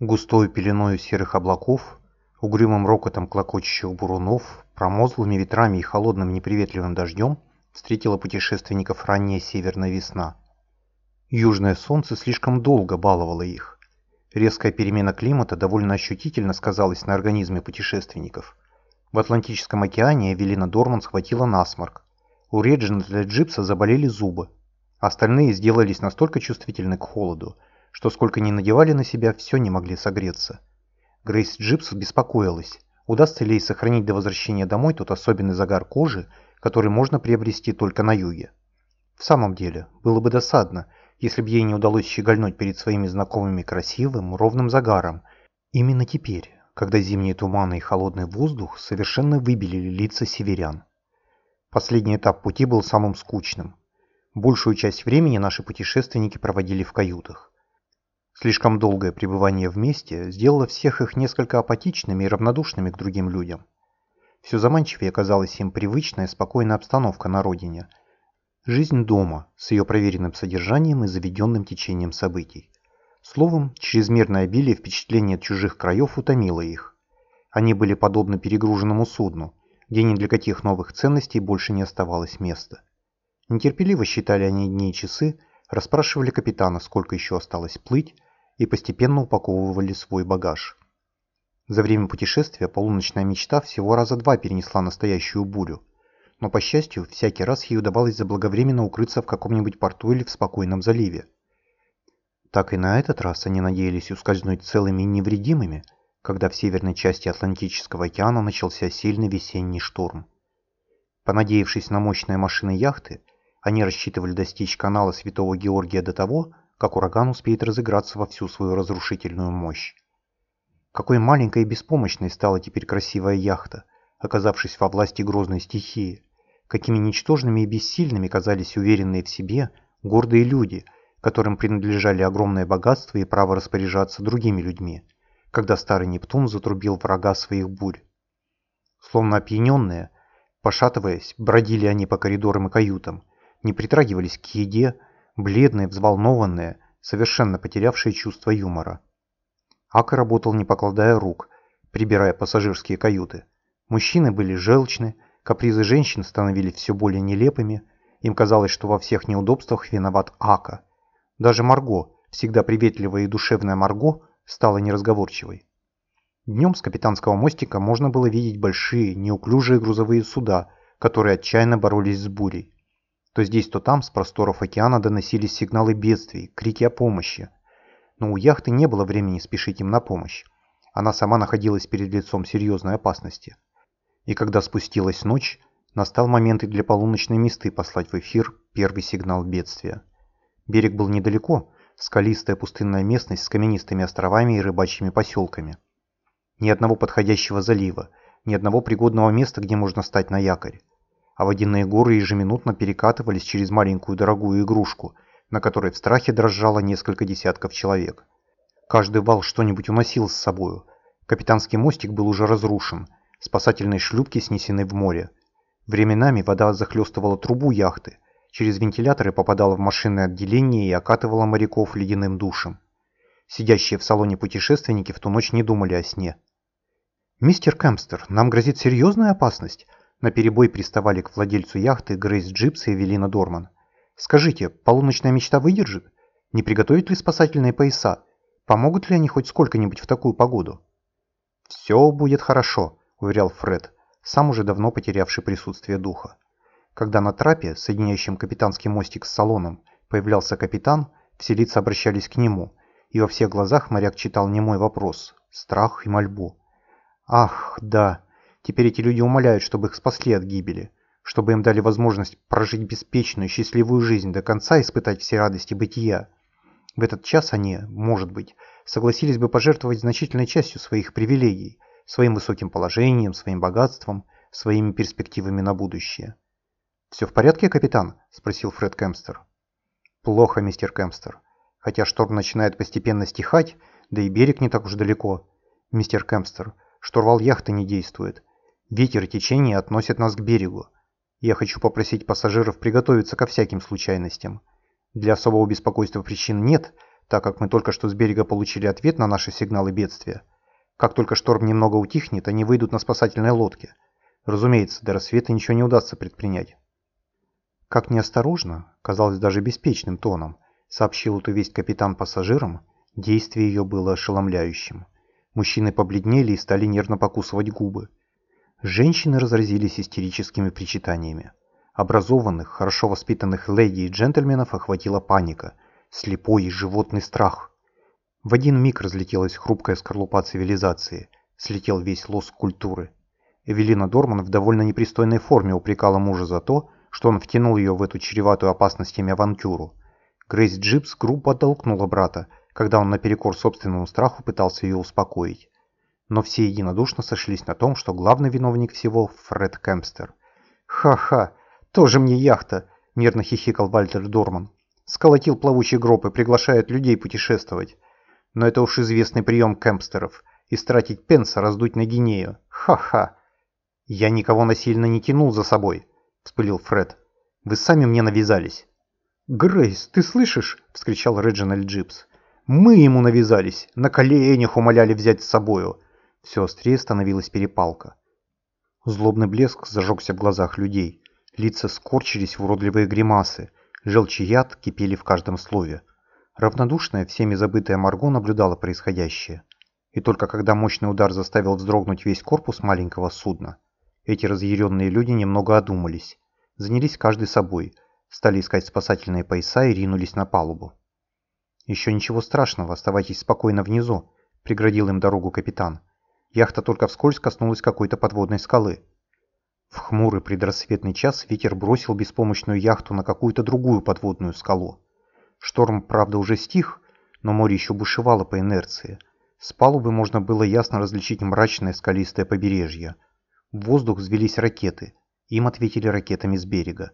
густой пеленою серых облаков, угрюмым рокотом клокочущих бурунов, промозглыми ветрами и холодным неприветливым дождем встретила путешественников ранняя северная весна. Южное солнце слишком долго баловало их. Резкая перемена климата довольно ощутительно сказалась на организме путешественников. В Атлантическом океане Эвелина Дорман схватила насморк. У Реджинальда Джипса заболели зубы. Остальные сделались настолько чувствительны к холоду, что сколько ни надевали на себя, все не могли согреться. Грейс Джипс беспокоилась, удастся ли ей сохранить до возвращения домой тот особенный загар кожи, который можно приобрести только на юге. В самом деле, было бы досадно, если бы ей не удалось щегольнуть перед своими знакомыми красивым, ровным загаром. Именно теперь, когда зимние туманы и холодный воздух совершенно выбелили лица северян. Последний этап пути был самым скучным. Большую часть времени наши путешественники проводили в каютах. Слишком долгое пребывание вместе сделало всех их несколько апатичными и равнодушными к другим людям. Все заманчивее казалась им привычная, спокойная обстановка на родине. Жизнь дома с ее проверенным содержанием и заведенным течением событий. Словом, чрезмерное обилие впечатлений от чужих краев утомило их. Они были подобны перегруженному судну, где ни для каких новых ценностей больше не оставалось места. Нетерпеливо считали они дни и часы, расспрашивали капитана, сколько еще осталось плыть, и постепенно упаковывали свой багаж. За время путешествия полуночная мечта всего раза два перенесла настоящую бурю, но, по счастью, всякий раз ей удавалось заблаговременно укрыться в каком-нибудь порту или в спокойном заливе. Так и на этот раз они надеялись ускользнуть целыми и невредимыми, когда в северной части Атлантического океана начался сильный весенний шторм. Понадеявшись на мощные машины яхты, они рассчитывали достичь канала Святого Георгия до того, как ураган успеет разыграться во всю свою разрушительную мощь. Какой маленькой и беспомощной стала теперь красивая яхта, оказавшись во власти грозной стихии. Какими ничтожными и бессильными казались уверенные в себе, гордые люди, которым принадлежали огромное богатство и право распоряжаться другими людьми, когда старый Нептун затрубил врага своих бурь. Словно опьяненные, пошатываясь, бродили они по коридорам и каютам, не притрагивались к еде, бледные, взволнованные, совершенно потерявшие чувство юмора. Ака работал не покладая рук, прибирая пассажирские каюты. Мужчины были желчны, капризы женщин становились все более нелепыми, им казалось, что во всех неудобствах виноват Ака. Даже Марго, всегда приветливая и душевная Марго, стала неразговорчивой. Днем с капитанского мостика можно было видеть большие, неуклюжие грузовые суда, которые отчаянно боролись с бурей. То здесь, то там с просторов океана доносились сигналы бедствий, крики о помощи. Но у яхты не было времени спешить им на помощь. Она сама находилась перед лицом серьезной опасности. И когда спустилась ночь, настал момент и для полуночной мисты послать в эфир первый сигнал бедствия. Берег был недалеко, скалистая пустынная местность с каменистыми островами и рыбачьими поселками. Ни одного подходящего залива, ни одного пригодного места, где можно стать на якорь а водяные горы ежеминутно перекатывались через маленькую дорогую игрушку, на которой в страхе дрожало несколько десятков человек. Каждый вал что-нибудь уносил с собою. Капитанский мостик был уже разрушен, спасательные шлюпки снесены в море. Временами вода захлестывала трубу яхты, через вентиляторы попадала в машинное отделение и окатывала моряков ледяным душем. Сидящие в салоне путешественники в ту ночь не думали о сне. «Мистер Кемпстер, нам грозит серьезная опасность», наперебой приставали к владельцу яхты Грейс Джипс и Эвелина Дорман. «Скажите, полуночная мечта выдержит? Не приготовить ли спасательные пояса? Помогут ли они хоть сколько-нибудь в такую погоду?» «Все будет хорошо», — уверял Фред, сам уже давно потерявший присутствие духа. Когда на трапе, соединяющем капитанский мостик с салоном, появлялся капитан, все лица обращались к нему, и во всех глазах моряк читал немой вопрос, страх и мольбу. «Ах, да!» Теперь эти люди умоляют, чтобы их спасли от гибели, чтобы им дали возможность прожить беспечную, счастливую жизнь до конца испытать все радости бытия. В этот час они, может быть, согласились бы пожертвовать значительной частью своих привилегий, своим высоким положением, своим богатством, своими перспективами на будущее. «Все в порядке, капитан?» – спросил Фред Кэмпстер. «Плохо, мистер Кэмпстер. Хотя шторм начинает постепенно стихать, да и берег не так уж далеко. Мистер Кэмпстер, штурвал яхты не действует. Ветер и течение относят нас к берегу. Я хочу попросить пассажиров приготовиться ко всяким случайностям. Для особого беспокойства причин нет, так как мы только что с берега получили ответ на наши сигналы бедствия. Как только шторм немного утихнет, они выйдут на спасательной лодке. Разумеется, до рассвета ничего не удастся предпринять. Как неосторожно, казалось даже беспечным тоном, сообщил эту весть капитан пассажирам, действие ее было ошеломляющим. Мужчины побледнели и стали нервно покусывать губы. Женщины разразились истерическими причитаниями. Образованных, хорошо воспитанных леди и джентльменов охватила паника, слепой и животный страх. В один миг разлетелась хрупкая скорлупа цивилизации, слетел весь лоск культуры. Эвелина Дорман в довольно непристойной форме упрекала мужа за то, что он втянул ее в эту чреватую опасностями авантюру. Грейс Джипс грубо оттолкнула брата, когда он наперекор собственному страху пытался ее успокоить. Но все единодушно сошлись на том, что главный виновник всего – Фред Кемпстер. «Ха-ха! Тоже мне яхта!» – нервно хихикал Вальтер Дорман. «Сколотил плавучий гроб и приглашает людей путешествовать. Но это уж известный прием Кемпстеров – истратить пенс, а раздуть на гинею. Ха-ха!» «Я никого насильно не тянул за собой», – вспылил Фред. «Вы сами мне навязались». «Грейс, ты слышишь?» – вскричал Реджинальд Джипс. «Мы ему навязались, на коленях умоляли взять с собою». Все острее становилась перепалка. Злобный блеск зажегся в глазах людей. Лица скорчились в уродливые гримасы. Желчь и яд кипели в каждом слове. Равнодушная, всеми забытая Марго наблюдала происходящее. И только когда мощный удар заставил вздрогнуть весь корпус маленького судна, эти разъяренные люди немного одумались. Занялись каждый собой, стали искать спасательные пояса и ринулись на палубу. «Еще ничего страшного, оставайтесь спокойно внизу», — преградил им дорогу капитан. Яхта только вскользь коснулась какой-то подводной скалы. В хмурый предрассветный час ветер бросил беспомощную яхту на какую-то другую подводную скалу. Шторм, правда, уже стих, но море еще бушевало по инерции. С палубы можно было ясно различить мрачное скалистое побережье. В воздух взвелись ракеты. Им ответили ракетами с берега.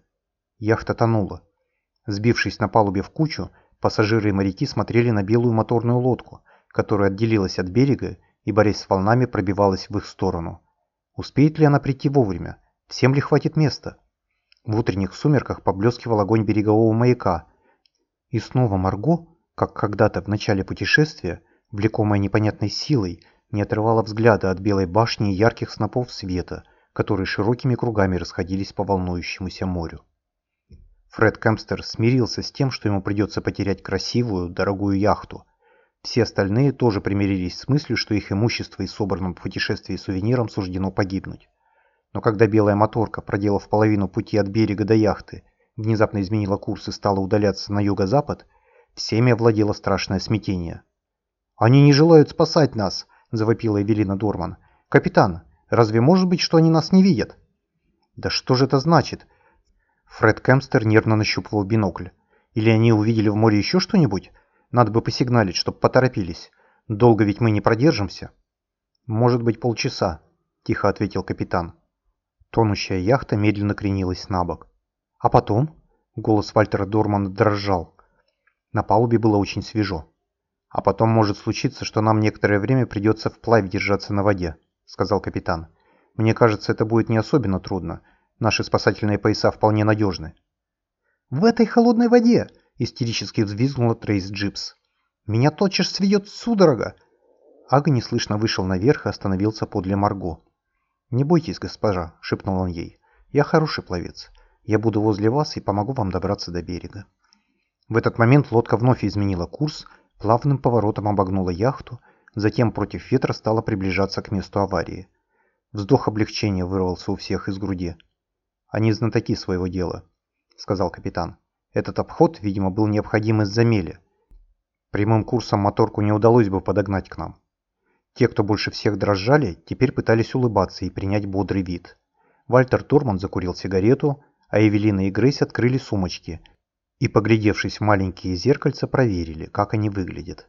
Яхта тонула. Сбившись на палубе в кучу, пассажиры и моряки смотрели на белую моторную лодку, которая отделилась от берега и, борясь с волнами, пробивалась в их сторону. Успеет ли она прийти вовремя? Всем ли хватит места? В утренних сумерках поблескивал огонь берегового маяка. И снова Марго, как когда-то в начале путешествия, влекомая непонятной силой, не отрывала взгляда от белой башни и ярких снопов света, которые широкими кругами расходились по волнующемуся морю. Фред Кэмпстер смирился с тем, что ему придется потерять красивую, дорогую яхту – все остальные тоже примирились с мыслью, что их имущество и собранном в путешествии сувениром суждено погибнуть. Но когда белая моторка, проделав половину пути от берега до яхты, внезапно изменила курс и стала удаляться на юго-запад, всеми овладело страшное смятение. «Они не желают спасать нас!» – завопила Эвелина Дорман. «Капитан, разве может быть, что они нас не видят?» «Да что же это значит?» Фред Кемстер нервно нащупывал бинокль. «Или они увидели в море еще что-нибудь?» Надо бы посигналить, чтоб поторопились. Долго ведь мы не продержимся. Может быть полчаса, тихо ответил капитан. Тонущая яхта медленно кренилась на бок. А потом? Голос Вальтера Дормана дрожал. На палубе было очень свежо. А потом может случиться, что нам некоторое время придется вплавь держаться на воде, сказал капитан. Мне кажется, это будет не особенно трудно. Наши спасательные пояса вполне надежны. В этой холодной воде, истерически взвизгнула Грейс Джипс. «Меня тотчас сведет судорога!» Ага неслышно вышел наверх и остановился подле Марго. «Не бойтесь, госпожа», — шепнул он ей. «Я хороший пловец. Я буду возле вас и помогу вам добраться до берега». В этот момент лодка вновь изменила курс, плавным поворотом обогнула яхту, затем против ветра стала приближаться к месту аварии. Вздох облегчения вырвался у всех из груди. «Они знатоки своего дела», — сказал капитан. Этот обход, видимо, был необходим из-за мели. Прямым курсом моторку не удалось бы подогнать к нам. Те, кто больше всех дрожали, теперь пытались улыбаться и принять бодрый вид. Вальтер Торман закурил сигарету, а Эвелина и Грейс открыли сумочки и, поглядевшись в маленькие зеркальца, проверили, как они выглядят.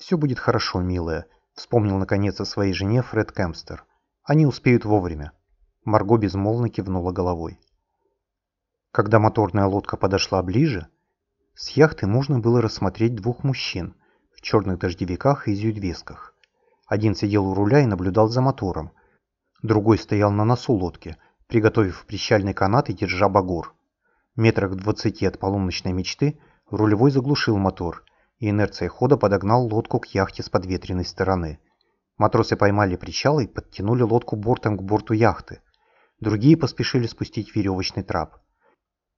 «Все будет хорошо, милая», — вспомнил наконец о своей жене Фред Кемпстер. «Они успеют вовремя». Марго безмолвно кивнула головой. Когда моторная лодка подошла ближе, с яхты можно было рассмотреть двух мужчин в черных дождевиках и зюдвесках. Один сидел у руля и наблюдал за мотором, другой стоял на носу лодки, приготовив причальный канат и держа багор. Метрах в двадцати от полуночной мечты рулевой заглушил мотор, и инерцией хода подогнал лодку к яхте с подветренной стороны. Матросы поймали причал и подтянули лодку бортом к борту яхты. Другие поспешили спустить веревочный трап.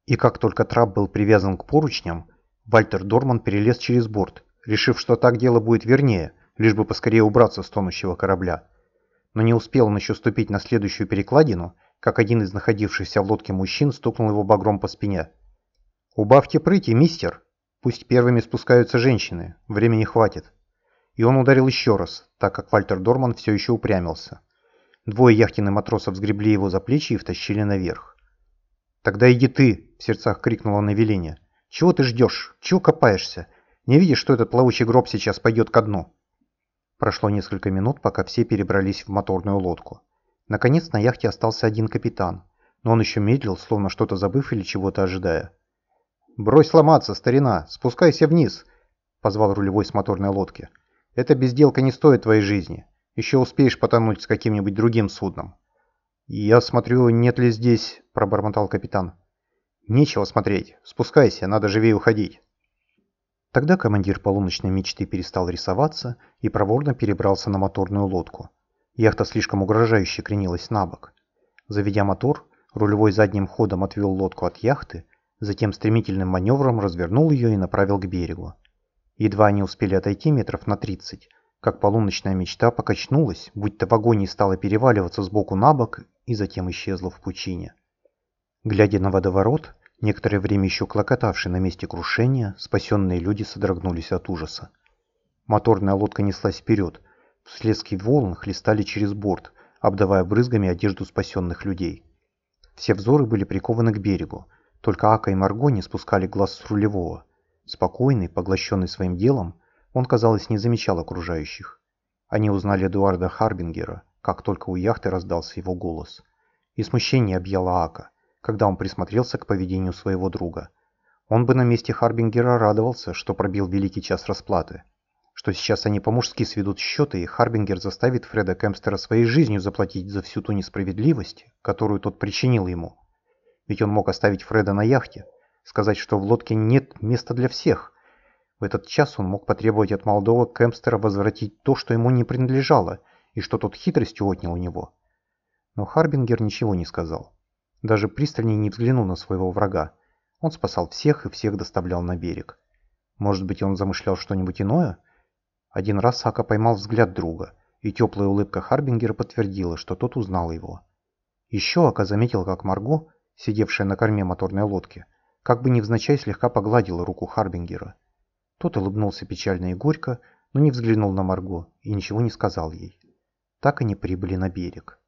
И как только трап был привязан к поручням, Вальтер Дорман перелез через борт, решив, что так дело будет вернее, лишь бы поскорее убраться с тонущего корабля. Но не успел он еще ступить на следующую перекладину, как один из находившихся в лодке мужчин стукнул его багром по спине. «Убавьте прыти, мистер! Пусть первыми спускаются женщины, времени хватит!» И он ударил еще раз, так как Вальтер Дорман все еще упрямился. Двое яхтенных матросов сгребли его за плечи и втащили наверх. «Тогда иди ты!» – в сердцах крикнула веление. «Чего ты ждешь? Чего копаешься? Не видишь, что этот плавучий гроб сейчас пойдет ко дну?» Прошло несколько минут, пока все перебрались в моторную лодку. Наконец на яхте остался один капитан, но он еще медлил, словно что-то забыв или чего-то ожидая. «Брось ломаться, старина! Спускайся вниз!» – позвал рулевой с моторной лодки. «Эта безделка не стоит твоей жизни. Еще успеешь потонуть с каким-нибудь другим судном». «Я смотрю, нет ли здесь...» – пробормотал капитан. «Нечего смотреть. Спускайся, надо живее уходить». Тогда командир полуночной мечты перестал рисоваться и проворно перебрался на моторную лодку. Яхта слишком угрожающе кренилась на бок. Заведя мотор, рулевой задним ходом отвел лодку от яхты, затем стремительным маневром развернул ее и направил к берегу. Едва они успели отойти метров на 30, как полуночная мечта покачнулась, будто в агонии стала переваливаться с боку на бок и затем исчезла в пучине. Глядя на водоворот, Некоторое время еще клокотавшие на месте крушения, спасенные люди содрогнулись от ужаса. Моторная лодка неслась вперед. Вследские волн хлестали через борт, обдавая брызгами одежду спасенных людей. Все взоры были прикованы к берегу. Только Ака и Марго не спускали глаз с рулевого. Спокойный, поглощенный своим делом, он, казалось, не замечал окружающих. Они узнали Эдуарда Харбингера, как только у яхты раздался его голос. И смущение объяло Ака когда он присмотрелся к поведению своего друга. Он бы на месте Харбингера радовался, что пробил великий час расплаты. Что сейчас они по-мужски сведут счеты, и Харбингер заставит Фреда Кемстера своей жизнью заплатить за всю ту несправедливость, которую тот причинил ему. Ведь он мог оставить Фреда на яхте, сказать, что в лодке нет места для всех. В этот час он мог потребовать от молодого Кемстера возвратить то, что ему не принадлежало, и что тот хитростью отнял у него. Но Харбингер ничего не сказал. Даже пристальнее не взглянул на своего врага. Он спасал всех и всех доставлял на берег. Может быть, он замышлял что-нибудь иное? Один раз Сака поймал взгляд друга, и теплая улыбка Харбингера подтвердила, что тот узнал его. Еще Ака заметил, как Марго, сидевшая на корме моторной лодки, как бы невзначай слегка погладила руку Харбингера. Тот улыбнулся печально и горько, но не взглянул на Марго и ничего не сказал ей. Так они прибыли на берег.